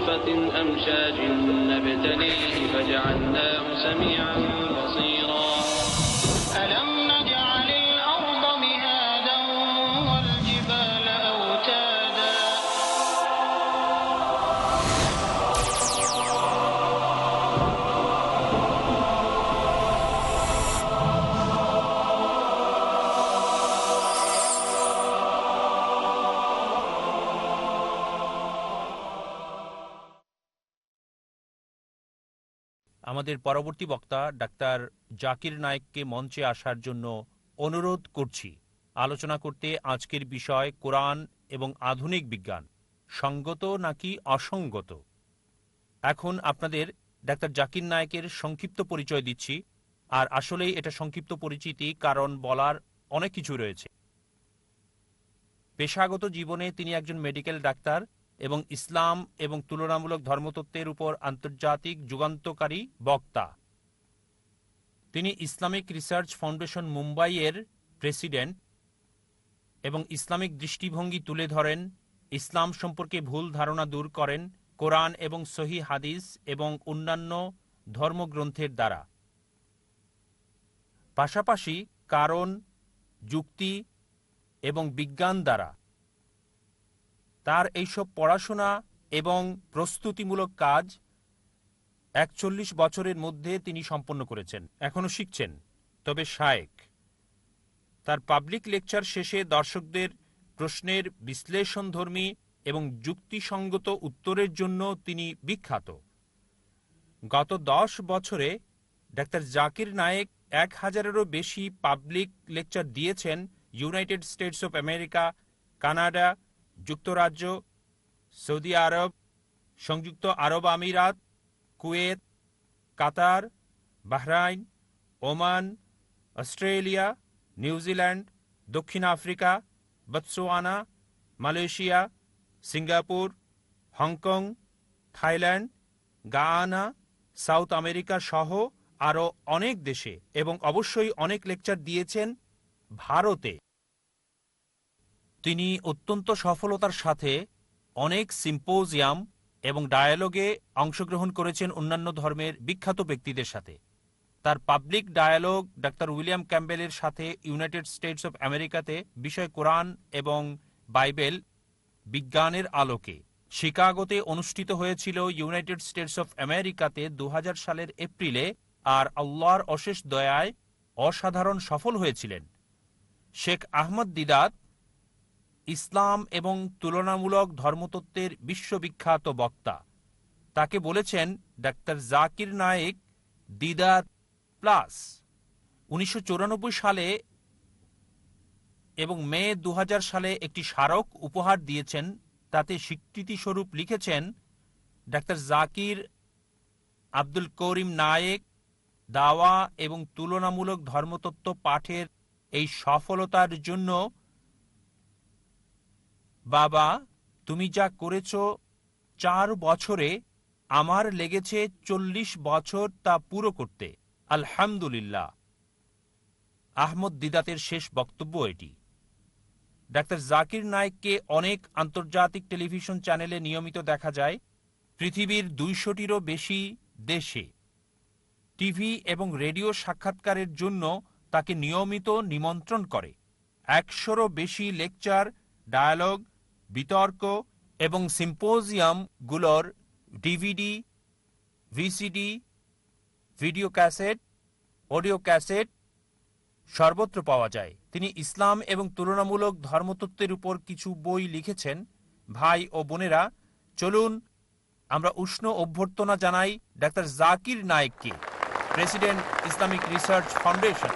نطفة أمشاج نبتليه فجعلناه سميعا بصيرا. আমাদের পরবর্তী বক্তা ডাক্তার জাকির নায়েককে মঞ্চে আসার জন্য অনুরোধ করছি। আলোচনা করতে আজকের বিষয় কোরআন এবং আধুনিক বিজ্ঞান, সঙ্গত নাকি অসঙ্গত? এখন আপনাদের ডাক্তার জাকির নায়েকের সংক্ষিপ্ত পরিচয় দিচ্ছি, আর আসলেই এটা সংক্ষিপ্ত পরিচিতি কারণ বলার অনেক কিছু রয়েছে। পেশাগত জীবনে তিনি একজন মেডিকেল ডাক্তার এবং ইসলাম এবং তুলনামূলক ধর্মতত্ত্বের উপর আন্তর্জাতিক যুগান্তকারী বক্তা। তিনি ইসলামিক রিসার্চ ফাউন্ডেশন মুম্বাইয়ের প্রেসিডেন্ট এবং ইসলামিক দৃষ্টিভঙ্গি তুলে ধরেন, ইসলাম সম্পর্কে ভুল ধারণা দূর করেন কোরআন এবং সহি হাদিস এবং অন্যান্য ধর্মগ্রন্থের দ্বারা। পাশাপাশি কারণ, যুক্তি এবং বিজ্ঞান দ্বারা তার এইসব পড়াশোনা এবং প্রস্তুতিমূলক কাজ একচল্লিশ বছরের মধ্যে তিনি সম্পন্ন করেছেন এখনও শিখছেন। তবে শায়েক, তার পাবলিক লেকচার শেষে দর্শকদের প্রশ্নের বিশ্লেষণধর্মী এবং যুক্তিসঙ্গত উত্তরের জন্য তিনি বিখ্যাত। গত দশ বছরে ডাক্তার জাকির নায়েক এক হাজারেরও বেশি পাবলিক লেকচার দিয়েছেন United States of America, Canada যুক্তরাজ্য, সৌদি আরব, সংযুক্ত আরব আমিরাত, Kuwait, Qatar, Bahrain, Oman, Australia New Zealand দক্ষিণ Africa, Botswana, Malaysia, Singapore, Hong Kong, Thailand, Guyana, South America সহ আরও অনেক দেশে এবং অবশ্যই অনেক লেকচার দিয়েছেন ভারতে। তিনি অত্যন্ত সফলতার সাথে অনেক সিম্পোজিয়াম এবং ডায়ালগে অংশগ্রহণ করেছেন অন্যান্য ধর্মের বিখ্যাত ব্যক্তিদের সাথে। তার পাবলিক ডায়ালগ ডাক্তার উইলিয়াম ক্যাম্বেলের সাথে ইউনাইটেড স্টেটস অফ আমেরিকাতে বিষয় কোরআন এবং বাইবেল বিজ্ঞানের আলোকে। শিকাগোতে অনুষ্ঠিত হয়েছিল ইউনাইটেড স্টেটস অফ আমেরিকাতে দু হাজার সালের এপ্রিলে আর আল্লাহর অশেষ দয়ায় অসাধারণ সফল হয়েছিলেন। শেখ আহমদ দিদাত ইসলাম এবং তুলনামূলক ধর্মতত্ত্বের বিশ্ববিখ্যাত বক্তা। তাকে বলেছেন ডাক্তার জাকির নায়েক দিদাত প্লাস। উনিশশো চুরানব্বই সালে এবং মে দু হাজার সালে একটি স্মারক উপহার দিয়েছেন। তাতে স্বীকৃতিস্বরূপ লিখেছেন ডাক্তার জাকির, আব্দুল করিম নায়েক, দাওয়া এবং তুলনামূলক ধর্মতত্ত্ব পাঠের এই সফলতার জন্য বাবা, তুমি যা করেছ চার বছরে আমার লেগেছে চল্লিশ বছর তা পুরো করতে। আলহামদুলিল্লাহ। আহমদ দিদাতের শেষ বক্তব্য এটি। ডাক্তার জাকির নায়েককে অনেক আন্তর্জাতিক টেলিভিশন চ্যানেলে নিয়মিত দেখা যায়। পৃথিবীর দুইশোটিরও বেশি দেশে। টিভি এবং রেডিও সাক্ষাৎকারের জন্য তাকে নিয়মিত নিমন্ত্রণ করে। একশোরও বেশি লেকচার ডায়ালগ, বিতর্ক এবং সিম্পোজিয়ামগুলোর DVD, VCD, video cassette, audio cassette সর্বত্র পাওয়া যায়। তিনি ইসলাম এবং তুলনামূলক ধর্মতত্ত্বের উপর কিছু বই লিখেছেন। ভাই ও বোনেরা, চলুন আমরা উষ্ণ অভ্যর্থনা জানাই ডাক্তার জাকির নায়েককে, president Islamic research foundation.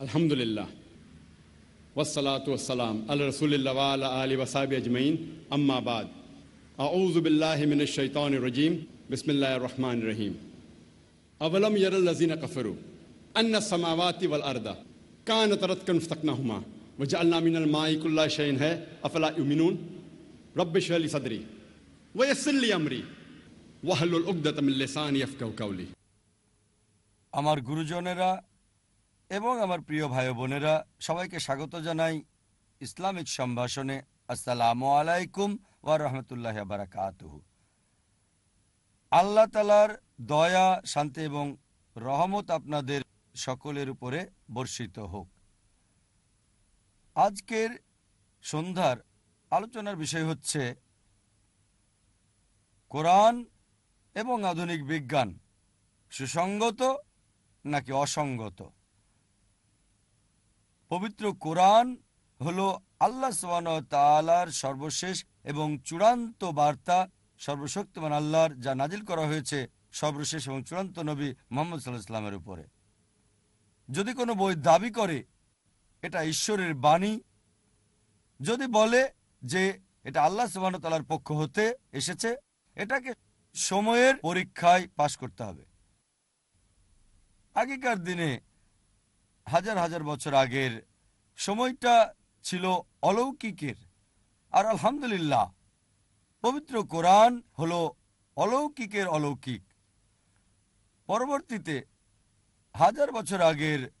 Alhamdulillah. والصلاة والسلام على رسول الله وعلى آله وصحبه أجمعين أما بعد أعوذ بالله من الشيطان الرجيم بسم الله الرحمن الرحيم أولم يرى الذين كفروا أن السماوات والأرض كانت رتقا فافتقناهما وجعلنا من الماء كل شيء है أفلا يؤمنون رب اشرح لي صدري ويسر لي أمري واحلل عقدة من لساني يفقهوا قولي আমার গুরুজনেরা এবং আমার প্রিয় ভাই বোনেরা, সবাইকে স্বাগত জানাই ইসলামিক সম্ভাষণে। আসসালামু আলাইকুম ওয়া রহমতুল্লাহ বারাকাতুহু। আল্লাহ তালার দয়া, শান্তি এবং রহমত আপনাদের সকলের উপরে বর্ষিত হোক। আজকের সন্ধ্যার আলোচনার বিষয় হচ্ছে কোরআন এবং আধুনিক বিজ্ঞান সুসঙ্গত নাকি অসঙ্গত পবিত্র কোরআন হল আল্লাহ তালার সর্বশেষ এবং চূড়ান্ত বার্তা, সর্বশক্তিমান আল্লাহর, যা নাজিল করা হয়েছে সর্বশেষ এবং চূড়ান্ত নবী মোহাম্মদ সাল্লাহ ইসলামের উপরে। যদি কোনো বই দাবি করে, এটা ঈশ্বরের বাণী। যদি বলে যে এটা আল্লাহ সুবাহতালার পক্ষ হতে এসেছে, এটাকে সময়ের পরীক্ষায় পাশ করতে হবে। আগেকার দিনে হাজার হাজার বছর আগের সময়টা ছিল অলৌকিকের। আর আলহামদুলিল্লাহ, পবিত্র কোরআন হলো অলৌকিকের অলৌকিক। পরবর্তীতে হাজার বছর আগের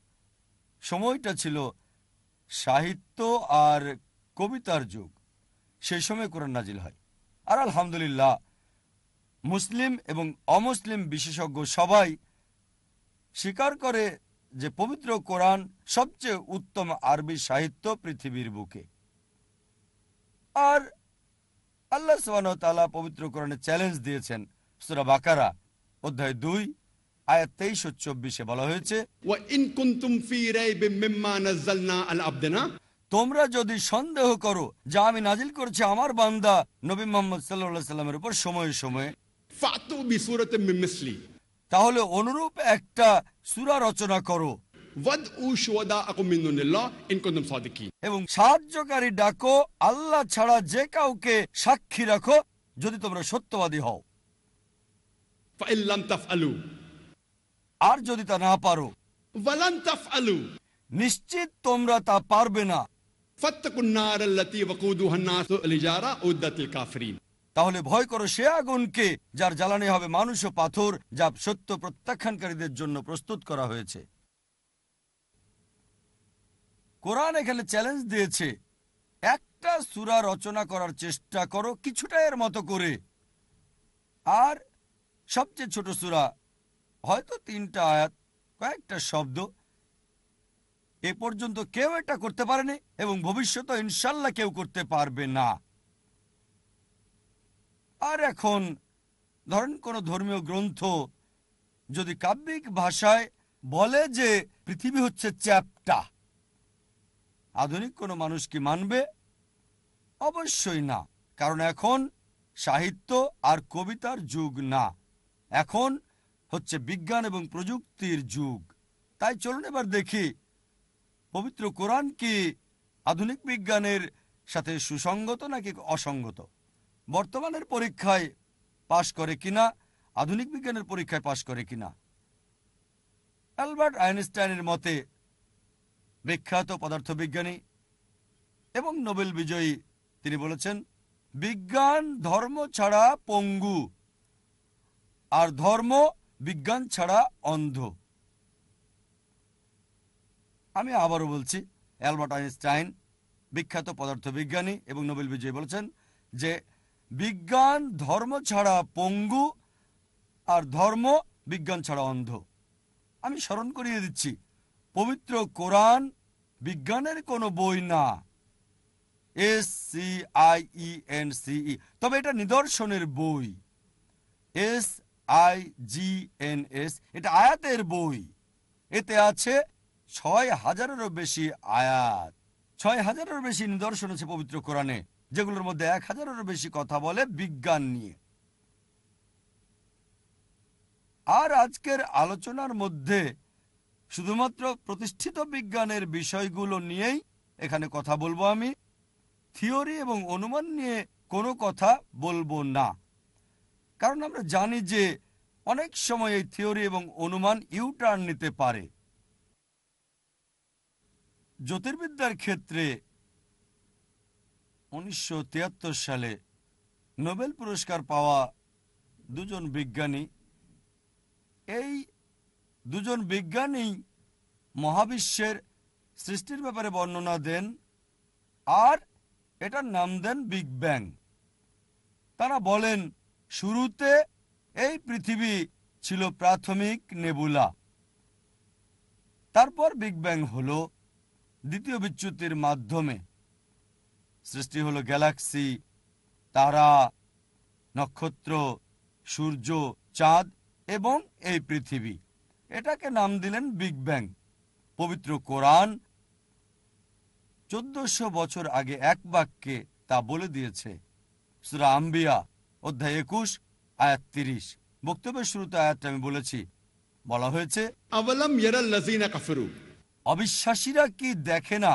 সময়টা ছিল সাহিত্য আর কবিতার যুগ। সেই সময় কোরআন নাজিল হয়। আর আলহামদুলিল্লাহ, মুসলিম এবং অমুসলিম বিশেষজ্ঞ সবাই স্বীকার করে যে পবিত্র কোরআন সবচেয়ে উত্তম আরবি সাহিত্য পৃথিবীর বুকে। আর আল্লাহ সোহানতালা পবিত্র কোরআনে চ্যালেঞ্জ দিয়েছেন সুরা বাকারা অধ্যায় দুই আয়াত তেইশ চব্বিশে বলা হয়েছে তোমরা যদি সন্দেহ করো যা আমি নাজিল করছি আমার বান্দা নবী মোহাম্মদ সাল্লা সাল্লামের উপর সময়ে সময়ে তাহলে অনুরূপ একটা সুরা রচনা করো। এবং সাহায্যকারী ডাকো আল্লাহ ছাড়া যে কাউকে সাক্ষী রাখো যদি তোমরা সত্যবাদী হও। আর যদি তা না পারো। নিশ্চিত তোমরা তা পারবে না। তাহলে ভয় করো সে আগুনকে, যার জ্বালানি হবে মানুষ ও পাথর, যা সত্য প্রত্যাখ্যানকারীদের জন্য প্রস্তুত করা হয়েছে। কোরআন এখানে চ্যালেঞ্জ দিয়েছে, একটা সুরা রচনা করার চেষ্টা করো কিছুটা এর মতো করে। আর সবচেয়ে ছোট সুরা, হয়তো তিনটা আয়াত, কয়েকটা শব্দ, এ পর্যন্ত কেউ এটা করতে পারেনি এবং ভবিষ্যতে ইনশাল্লাহ কেউ করতে পারবে না। আর এখন, ধরেন কোন ধর্মীয় গ্রন্থ যদি কাব্যিক ভাষায় বলে যে পৃথিবী হচ্ছে চ্যাপ্টা, আধুনিক কোনো মানুষ কি মানবে? অবশ্যই না। কারণ এখন সাহিত্য আর কবিতার যুগ না। এখন হচ্ছে বিজ্ঞান এবং প্রযুক্তির যুগ। তাই চলুন এবার দেখি, পবিত্র কোরআন কি আধুনিক বিজ্ঞানের সাথে সুসঙ্গত নাকি অসঙ্গত বর্তমানের পরীক্ষায় পাশ করে কিনা, আধুনিক বিজ্ঞানের পরীক্ষায় পাশ করে কিনা? অ্যালবার্ট আইনস্টাইনের মতে, বিখ্যাত পদার্থবিজ্ঞানী এবং নোবেল বিজয়ী তিনি বলেছেন, বিজ্ঞান ধর্ম ছাড়া পঙ্গু, আর ধর্ম বিজ্ঞান ছাড়া অন্ধ। আমি আবারও বলছি, অ্যালবার্ট আইনস্টাইন বিখ্যাত পদার্থবিজ্ঞানী এবং নোবেল বিজয়ী বলেছেন যে বিজ্ঞান, ধর্ম ছাড়া পঙ্গু আর ধর্ম বিজ্ঞান ছাড়া অন্ধ। আমি স্মরণ করিয়ে দিচ্ছি, পবিত্র কোরআন বিজ্ঞানের কোনো বই না। S C I E N C E তবে এটা নিদর্শনের বই। S I G N S, এটা আয়াতের বই। এতে আছে ছয় হাজারেরও বেশি আয়াত। ছয় হাজারেরও বেশি নিদর্শন আছে পবিত্র কোরআনে। যেগুলোর মধ্যে এক হাজারেরও বেশি কথা বলে বিজ্ঞান নিয়ে। আর আজকের আলোচনার মধ্যে শুধুমাত্র প্রতিষ্ঠিত বিজ্ঞানের বিষয়গুলো নিয়েই এখানে কথা বলব আমি। থিওরি এবং অনুমান নিয়ে কোনো কথা বলব না। কারণ আমরা জানি যে অনেক সময় এই থিওরি এবং অনুমান ইউটার্ন নিতে পারে। জ্যোতির্বিদ্যার ক্ষেত্রে উনিশশো সালে নোবেল পুরস্কার পাওয়া দুজন বিজ্ঞানী। এই দুজন বিজ্ঞানী মহাবিশ্বের সৃষ্টির ব্যাপারে বর্ণনা দেন আর এটার নাম দেন বিগ ব্যাং। তারা বলেন, শুরুতে এই পৃথিবী ছিল প্রাথমিক নেবুলা। তারপর বিগ ব্যাং হল দ্বিতীয় বিচ্যুতির মাধ্যমে। সৃষ্টি হলো গ্যালাক্সি তারা নক্ষত্র সূর্য চাঁদ এবং এই পৃথিবী। এটাকে নাম দিলেন বিগ ব্যাং। পবিত্র কোরআন চোদ্দশো বছর আগে এক বাক্যে তা বলে দিয়েছে। সুরা আম্বিয়া অধ্যায় একুশ আয়াত তিরিশ। বক্তব্যের শুরুতে আয়াতটা আমি বলেছি। বলা হয়েছে অবিশ্বাসীরা কি দেখে না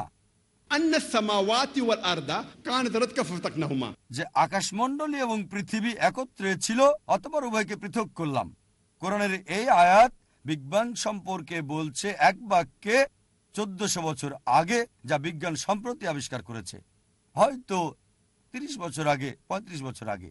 যে আকাশমণ্ডলী এবং পৃথিবী একত্রে ছিল, অতপর উভয়কে পৃথক করলাম। কোরআনের এই আয়াত বিজ্ঞান সম্পর্কে বলছে এক বাক্যে চোদ্দশো বছর আগে, যা বিজ্ঞান সম্প্রতি আবিষ্কার করেছে। হয়তো তিরিশ বছর আগে ৩৫ বছর আগে।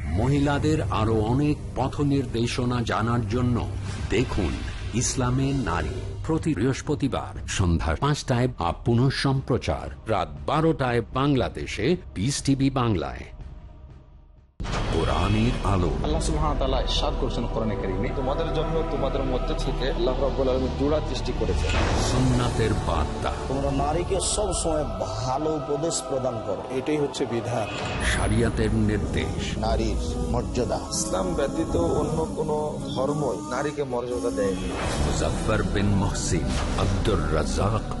মহিলাদের আরও অনেক পথ নির্দেশনা জানার জন্য দেখুন ইসলামে নারী প্রতি বৃহস্পতিবার সন্ধ্যা পাঁচটায় আপ পুনঃ সম্প্রচার রাত বারোটায় বাংলাদেশে পিস টিভি বাংলায়। কোরআনের আলো। আল্লাহ কোরআনে কারীমে। তোমাদের জন্য তোমাদের মধ্যে থেকে আল্লাহ রাব্বুল আলামিন জোড়া সৃষ্টি করেছেন। সুন্নাতের বার্তা। তোমরা নারীকে সব সময় ভালো উপদেশ প্রদান করো। এটাই হচ্ছে বিধান। শরিয়াতের নির্দেশ। নারীর মর্যাদা। ইসলাম ব্যতীত অন্য কোন ধর্মই নারীকে মর্যাদা দেয়নি। Muzaffar bin Mohsin Abdur Razzaq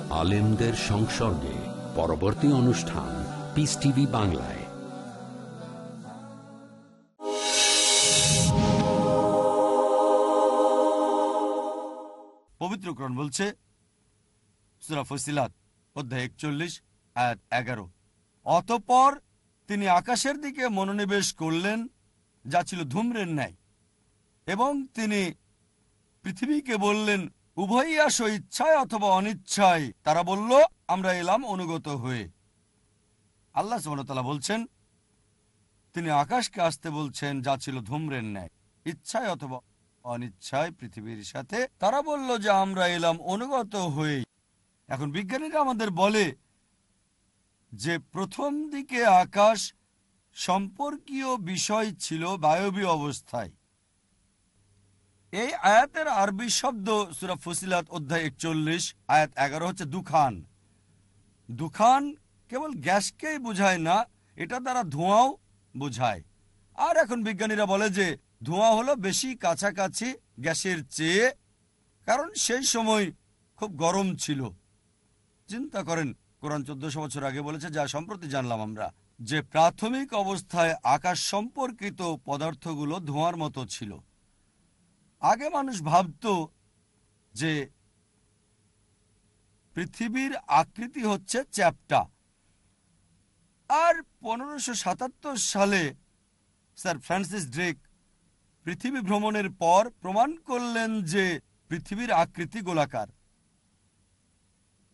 আলেমদের সংসর্গে পরবর্তী অনুষ্ঠান পিস টিভি বাংলায়। পবিত্রকরণ বলছে, সুরা ফসিলাত, অধ্যায় একচল্লিশ, আয়াত এগারো। অতপর তিনি আকাশের দিকে মনোনিবেশ করলেন, যা ছিল ধূম্রের ন্যায়, এবং তিনি পৃথিবীকে বললেন উভয়ই আসো ইচ্ছায় অথবা অনিচ্ছায়। তারা বলল, আমরা এলাম অনুগত হয়ে। আল্লাহ সুবহানাহু বলছেন, তিনি আকাশকে আসতে বলছেন, যা ছিল ধূম্রের ন্যায়। ইচ্ছায় অথবা অনিচ্ছায় পৃথিবীর সাথে তারা বলল যে, আমরা এলাম অনুগত হয়ে। এখন বিজ্ঞানীরা আমাদের বলে যে, প্রথম দিকে আকাশ সম্পর্কীয় বিষয় ছিল বায়বীয় অবস্থায়। এই আয়াতের আরবি শব্দ সুরা ফসিলাত অধ্যায় একচল্লিশ, আয়াত এগারো হচ্ছে দুখান। দুখান কেবল গ্যাসকেই বোঝায় না, এটা দ্বারা ধোঁয়াও বোঝায়। আর এখন বিজ্ঞানীরা বলে যে ধোঁয়া হলো বেশি কাছাকাছি গ্যাসের চেয়ে, কারণ সেই সময় খুব গরম ছিল। চিন্তা করেন, কোরআন চোদ্দশো বছর আগে বলেছে, যা সম্প্রতি জানলাম আমরা, যে প্রাথমিক অবস্থায় আকাশ সম্পর্কিত পদার্থগুলো ধোঁয়ার মতো ছিল। আগে মানুষ ভাবত যে পৃথিবীর আকৃতি হচ্ছে চ্যাপ্টা। আর পনেরোশো সাতাত্তর সালে স্যার ফ্রান্সিস ড্রেক পৃথিবী ভ্রমণের পর প্রমাণ করলেন যে পৃথিবীর আকৃতি গোলাকার।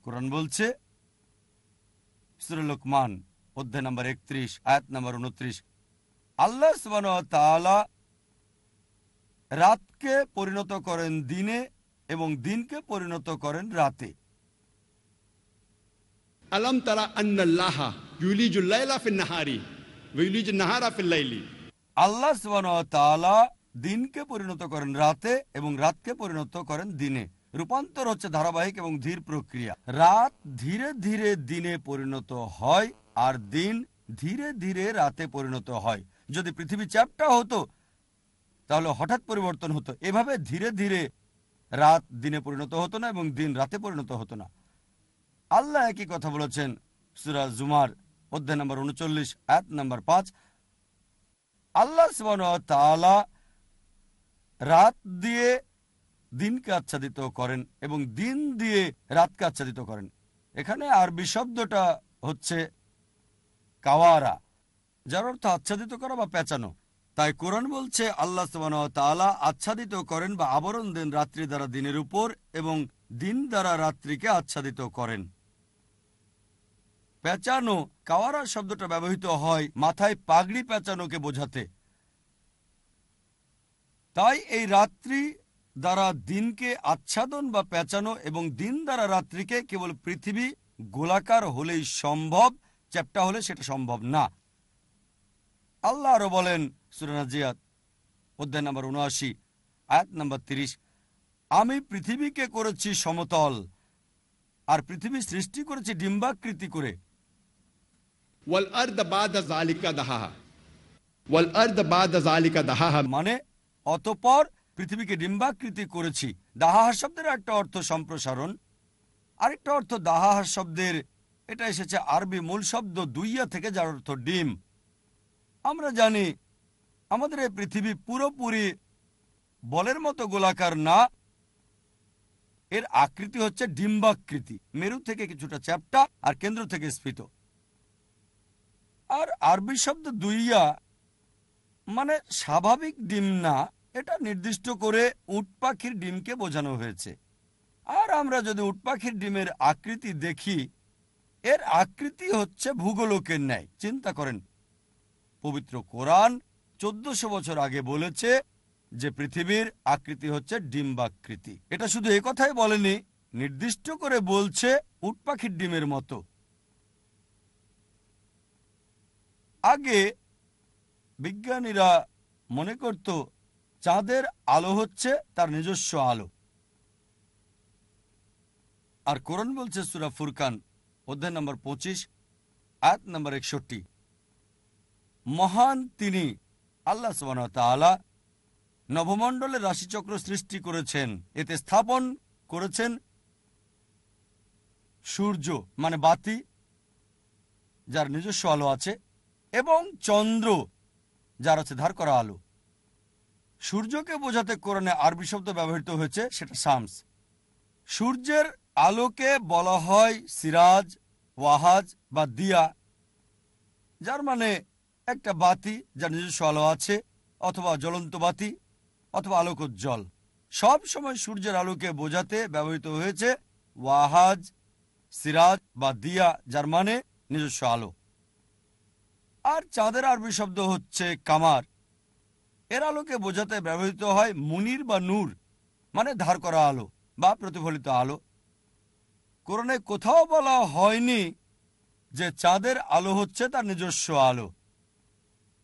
কোরআন বলছে, সুরে লোকমান, অধ্যায় নম্বর একত্রিশ, আয়াত নম্বর উনত্রিশ, আল্লাহ তাআলা রাতকে পরিণত করেন দিনে এবং দিনকে পরিণত করেন রাতে। fi layli. আল্লাহ তাআলা দিনকে পরিণত করেন রাতে এবং রাতকে পরিণত করেন দিনে। রূপান্তর হচ্ছে ধারাবাহিক এবং ধীর প্রক্রিয়া। রাত ধীরে ধীরে দিনে পরিণত হয় আর দিন ধীরে ধীরে রাতে পরিণত হয়। যদি পৃথিবী চ্যাপটা হতো তাহলে হঠাৎ পরিবর্তন হতো। এভাবে ধীরে ধীরে রাত দিনে পরিণত হতো না এবং দিন রাতে পরিণত হতো না। আল্লাহ একই কথা বলেছেন সুরা জুমার অধ্যায় নম্বর উনচল্লিশ এক নম্বর পাঁচ। আল্লাহ রাত দিয়ে দিনকে আচ্ছাদিত করেন এবং দিন দিয়ে রাতকে আচ্ছাদিত করেন। এখানে আরবি শব্দটা হচ্ছে কাওয়ারা, যার অর্থ আচ্ছাদিত করা বা পেঁচানো। তাই কোরআন বলছে, আল্লাহ তাআলা আচ্ছাদিত করেন বা আবরণ দেন রাত্রি দ্বারা দিনের উপর এবং দিন দ্বারা রাত্রিকে আচ্ছাদিত করেন। পেঁচানো, কাওয়ারা শব্দটা ব্যবহৃত হয় মাথায় পাগড়ি পেঁচানোকে বোঝাতে। তাই এই রাত্রি দ্বারা দিনকে আচ্ছাদন বা পেঁচানো এবং দিন দ্বারা রাত্রিকে কেবল পৃথিবী গোলাকার হলেই সম্ভব, চ্যাপ্টা হলে সেটা সম্ভব না। আল্লাহ আরও বলেন সুরানাজিয়াত অধ্যায় নম্বর উনআশি আয়াত নম্বর তিরিশ। আমি পৃথিবীকে করেছি সমতল আর পৃথিবী সৃষ্টি করেছি ডিম্বাকৃতি করে. মানে অতপর পৃথিবীকে ডিম্বাকৃতি করেছি। দাহাহার শব্দের একটা অর্থ সম্প্রসারণ। আরেকটা অর্থ দাহাহার শব্দের এটা এসেছে আরবি মূল শব্দ দুইয়া থেকে যার অর্থ ডিম। আমরা জানি আমাদের এই পৃথিবী পুরোপুরি বলের মতো গোলাকার না। এর আকৃতি হচ্ছে ডিম্বাকৃতি। মেরু থেকে কিছুটা চ্যাপ্টা আর কেন্দ্র থেকে স্ফীত। আর আরবি শব্দ দুইয়া মানে স্বাভাবিক ডিম না, এটা নির্দিষ্ট করে উট পাখির ডিমকে বোঝানো হয়েছে। আর আমরা যদি উট পাখির ডিমের আকৃতি দেখি, এর আকৃতি হচ্ছে ভূগোলকের ন্যায়। চিন্তা করেন, পবিত্র কোরআন চোদ্দশো বছর আগে বলেছে যে পৃথিবীর আকৃতি হচ্ছে ডিম্বাকৃতি। এটা শুধু এ কথাই বলেনি, নির্দিষ্ট করে বলছে উট পাখির ডিমের মতো। আগে বিজ্ঞানীরা মনে করত চাঁদের আলো হচ্ছে তার নিজস্ব আলো। আর কোরআন বলছে সুরা ফুরকান, অধ্যায় নম্বর পঁচিশ, আয়াত নম্বর একষট্টি। মহান তিনি আল্লাহ তাআলা নবমণ্ডলের রাশিচক্র সৃষ্টি করেছেন। এতে স্থাপন করেছেন সূর্য মানে বাতি, যার নিজস্ব আলো আছে, এবং চন্দ্র, যার আছে ধার করা আলো। সূর্যকে বোঝাতে কোরআনে আরবি শব্দ ব্যবহৃত হয়েছে, সেটা শামস। সূর্যের আলোকে বলা হয় সিরাজ, ওয়াহাজ বা দিয়া, যার মানে একটা বাতি যার নিজস্ব আলো আছে, অথবা জ্বলন্ত বাতি, অথবা আলোকোজ্জ্বল সব সময় সূর্যের আলোকে বোঝাতে ব্যবহৃত হয়েছে ওয়াহাজ, সিরাজ বা দিয়া, যার মানে নিজস্ব আলো। আর চাঁদের আরবি শব্দ হচ্ছে কামার। এর আলোকে বোঝাতে ব্যবহৃত হয় মুনির বা নূর মানে ধার করা আলো বা প্রতিফলিত আলো। কোরআনে কোথাও বলা হয়নি যে চাঁদের আলো হচ্ছে তার নিজস্ব আলো।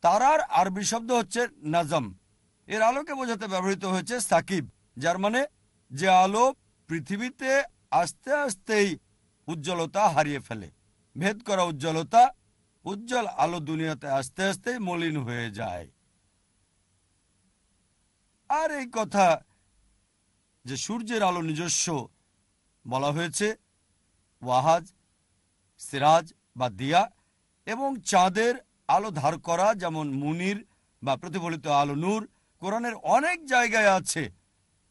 তারার আরবি শব্দ হচ্ছে নাজম। এর আলোকে বোঝাতে ব্যবহৃত হয়েছে সাকিব, যার মানে যে আলো পৃথিবীতে আস্তে আস্তেই উজ্জ্বলতা হারিয়ে ফেলে। ভেদ করা উজ্জ্বলতা, উজ্জ্বল আলো দুনিয়াতে আস্তে আস্তে মলিন হয়ে যায়। আর এই কথা যে সূর্যের আলো নিজস্ব বলা হয়েছে, ওয়াহাজ, সিরাজ বা দিয়া এবং চাঁদের আলো ধার করা যেমন মুনির বা প্রতিফলিত আলো নূর কোরআনের অনেক জায়গায় আছে।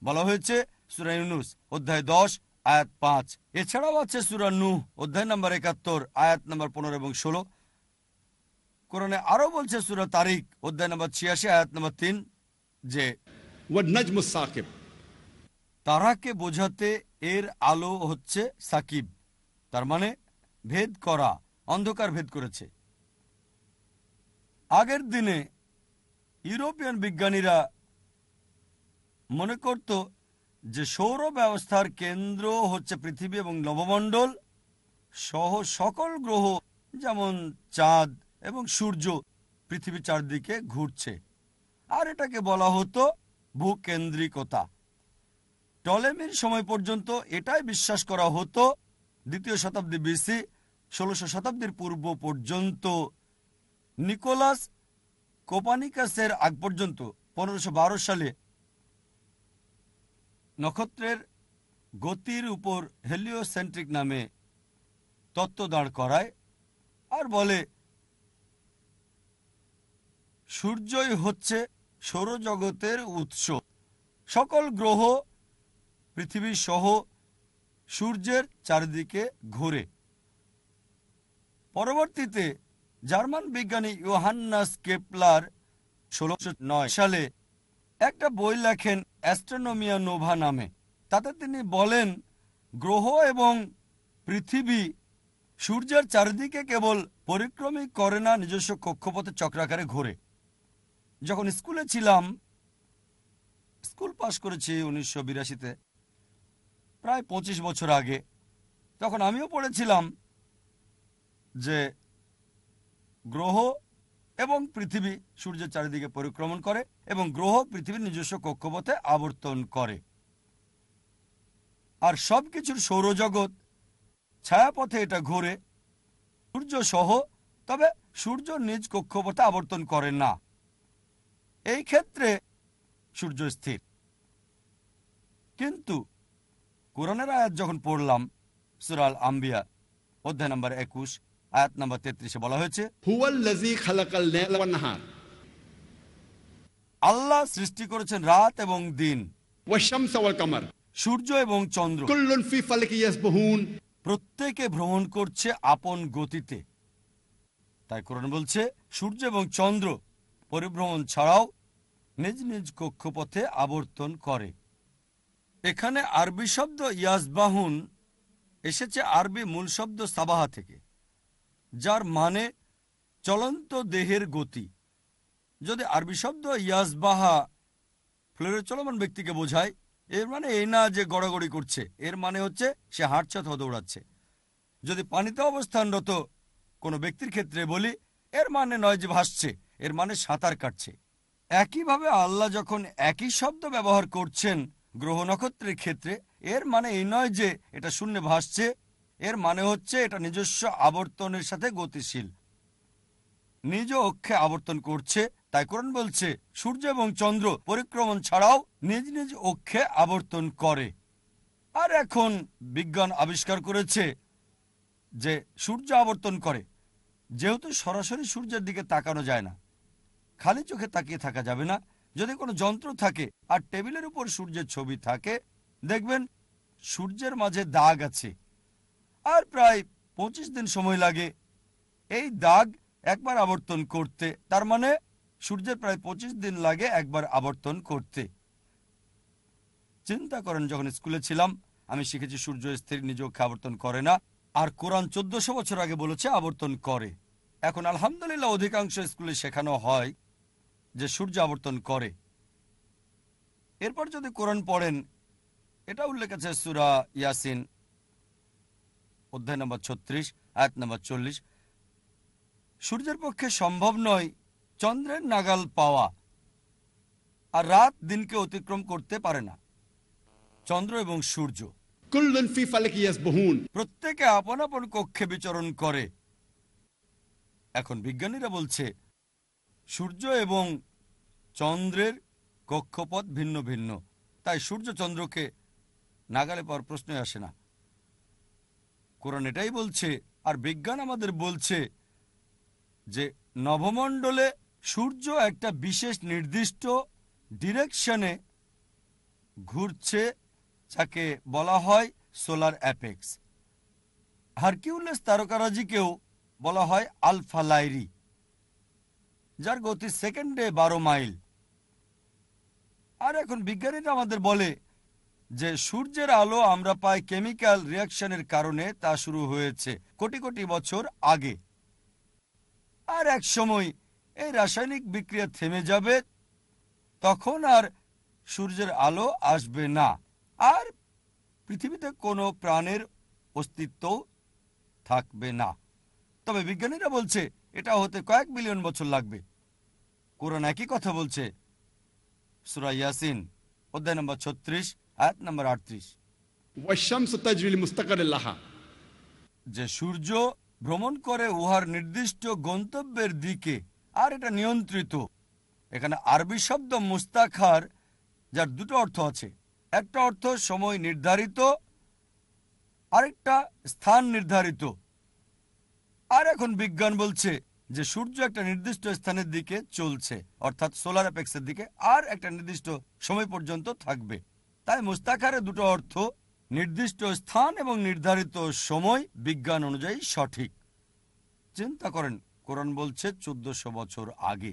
বলা হয়েছে সুরা ইউনুস অধ্যায় দশ আয়াত পাঁচ। এছাড়াও আছে সুরা নু অধ্যায় নম্বর একাত্তর আয়াত নম্বর পনেরো এবং ষোলো। কোরআনে আরও বলছে সুরা তারিক অধ্যায় নম্বর ছিয়াশি আয়াত নম্বর তিন যে তারাকে বোঝাতে এর আলো হচ্ছে সাকিব তার মানে ভেদ করা অন্ধকার ভেদ করেছে। আগের দিনে ইউরোপিয়ান বিজ্ঞানীরা মনে করত যে সৌর ব্যবস্থার কেন্দ্র হচ্ছে পৃথিবী এবং নবমণ্ডল, সহ সকল গ্রহ যেমন চাঁদ এবং সূর্য পৃথিবীর চারদিকে ঘুরছে। আর এটাকে বলা হতো ভূকেন্দ্রিকতা। টলেমির সময় পর্যন্ত এটাই বিশ্বাস করা হতো। দ্বিতীয় শতাব্দী বিসি ষোলোশো শতাব্দীর পূর্ব পর্যন্ত নিকোলাস কোপানিকাসের আগ পর্যন্ত পনেরোশো সালে নক্ষত্রের গতির উপর হেলিওসেন্ট্রিক নামে তত্ত্ব দাঁড় করায় আর বলে, সূর্যই হচ্ছে সৌরজগতের উৎস। সকল গ্রহ পৃথিবী সহ সূর্যের চারিদিকে ঘোরে। পরবর্তীতে জার্মান বিজ্ঞানী ইয়োহান্নাস কেপলার ষোলোশো সালে একটা বই লেখেন অ্যাস্ট্রোনমিয়া নোভা নামে। তাতে তিনি বলেন, গ্রহ এবং পৃথিবী সূর্যের চারিদিকে কেবল পরিক্রমই করে না, নিজস্ব কক্ষপথে চক্রাকারে ঘোরে। যখন স্কুলে ছিলাম, স্কুল পাশ করেছি উনিশশো বিরাশিতে, প্রায় পঁচিশ বছর আগে, তখন আমিও পড়েছিলাম যে গ্রহ এবং পৃথিবী সূর্যের চারিদিকে পরিক্রমণ করে এবং গ্রহ পৃথিবীর নিজস্ব কক্ষপথে আবর্তন করে। আর সব কিছুর সৌরজগৎ ছায়াপথে এটা ঘোরে। সূর্য সহ তবে সূর্য নিজ কক্ষপথে আবর্তন করে না। এই ক্ষেত্রে সূর্য স্থির। কিন্তু কোরআনের আয়াত যখন পড়লাম সুরাল আম্বিয়া অধ্যায় নম্বর একুশ আয়াত নম্বর তেত্রিশে বলা হয়েছে আল্লাহ সৃষ্টি করেছেন রাত এবং দিন। সূর্য এবং চন্দ্র। প্রত্যেকে ভ্রমণ করছে আপন গতিতে। তাই কোরআন বলছে সূর্য এবং চন্দ্র পরিভ্রমণ ছাড়াও নিজ নিজ কক্ষপথে আবর্তন করে। এখানে আরবি শব্দ ইয়াজবাহুন এসেছে আরবি মূল শব্দ সাবাহা থেকে। যার মানে চলন্ত দেহের গতি। যদি আরবি শব্দ ইয়াসবাহা ফ্লোরে চলমান ব্যক্তিকে বোঝায়, এর মানে এই না যে গড়াগড়ি করছে, এর মানে হচ্ছে সে হাঁটছে অথবা দৌড়াচ্ছে যদি পানিতে অবস্থানরত কোনো ব্যক্তির ক্ষেত্রে বলি, এর মানে নয় যে ভাসছে, এর মানে সাঁতার কাটছে। একইভাবে আল্লাহ যখন একই শব্দ ব্যবহার করছেন গ্রহ নক্ষত্রের ক্ষেত্রে, এর মানে এই নয় যে এটা শূন্যে ভাসছে এর মানে হচ্ছে এটা নিজস্ব আবর্তনের সাথে গতিশীল। নিজ অক্ষে আবর্তন করছে, তাই কোরআন বলছে, সূর্য এবং চন্দ্র পরিক্রমণ ছাড়াও নিজ নিজ অক্ষে আবর্তন করে। আর এখন বিজ্ঞান আবিষ্কার করেছে যে সূর্য আবর্তন করে। যেহেতু সরাসরি সূর্যের দিকে তাকানো যায় না, খালি চোখে তাকিয়ে থাকা যাবে না। যদি কোনো যন্ত্র থাকে আর টেবিলের উপর সূর্যের ছবি থাকে, দেখবেন সূর্যের মাঝে দাগ আছে। আর প্রায় পঁচিশ দিন সময় লাগে। এই দাগ একবার আবর্তন করতে, তার মানে সূর্যের প্রায় পঁচিশ দিন লাগে একবার আবর্তন করতে। চিন্তা করেন, যখন স্কুলে ছিলাম, আমি শিখেছি সূর্য স্থির নিজ অক্ষে আবর্তন করে না। আর কোরআন চোদ্দশো বছর আগে বলেছে, আবর্তন করে। এখন আলহামদুলিল্লাহ অধিকাংশ স্কুলে শেখানো হয় যে সূর্য আবর্তন করে। এরপর যদি কোরআন পড়েন, এটা উল্লেখ আছে সুরা ইয়াসিন। অধ্যায় নম্বর ছত্রিশ আয়াত নম্বর চল্লিশ। সূর্যের পক্ষে সম্ভব নয় চন্দ্রের নাগাল পাওয়া আর রাত দিনকে অতিক্রম করতে পারে না। চন্দ্র এবং সূর্য। প্রত্যেকে আপন আপন কক্ষে বিচরণ করে। এখন বিজ্ঞানীরা বলছে সূর্য এবং চন্দ্রের কক্ষপথ ভিন্ন ভিন্ন। তাই সূর্য চন্দ্রকে নাগালে পাওয়ার প্রশ্নই আসে না। কোরআন এটাই বলছে, আর বিজ্ঞান আমাদের বলছে যে নভমণ্ডলে সূর্য একটা বিশেষ নির্দিষ্ট ডিরেকশনে ঘুরছে, যাকে বলা হয় সোলার অ্যাপেক্স। হারকিউলেস তারকারাজিকেও বলা হয় আলফা লাইরি, যার গতি সেকেন্ডে বারো মাইল। আর এখন বিজ্ঞানীরা আমাদের বলে যে সূর্যের আলো আমরা পাই কেমিক্যাল রিয়াকশনের কারণে তা শুরু হয়েছে কোটি কোটি বছর আগে। আর এক সময় এই রাসায়নিক বিক্রিয়া থেমে যাবে, তখন আর সূর্যের আলো আসবে না। আর পৃথিবীতে কোনো প্রাণের অস্তিত্ব থাকবে না। তবে বিজ্ঞানীরা বলছে এটা হতে কয়েক বিলিয়ন বছর লাগবে। কোরআন একই কথা বলছে। সুরা ইয়াসিন, অধ্যায় নম্বর ছত্রিশ আয়াত নম্বর আটত্রিশ। যে সূর্য ভ্রমণ করে উহার নির্দিষ্ট গন্তব্যের দিকে, আর এটা নিয়ন্ত্রিত। এখানে আরবি শব্দ মুস্তাখার, যার দুটো অর্থ আছে। একটা অর্থ সময় নির্ধারিত, আরেকটা স্থান নির্ধারিত। আর এখন বিজ্ঞান বলছে যে সূর্য একটা নির্দিষ্ট স্থানের দিকে চলছে, অর্থাৎ সোলার অ্যাপেক্সের দিকে, আর একটা নির্দিষ্ট সময় পর্যন্ত থাকবে। তাই মুস্তাখারে দুটো অর্থ, নির্দিষ্ট স্থান এবং নির্ধারিত সময় বিজ্ঞান অনুযায়ী সঠিক। চিন্তা করেন, কোরআন বলছে চোদ্দশো বছর আগে।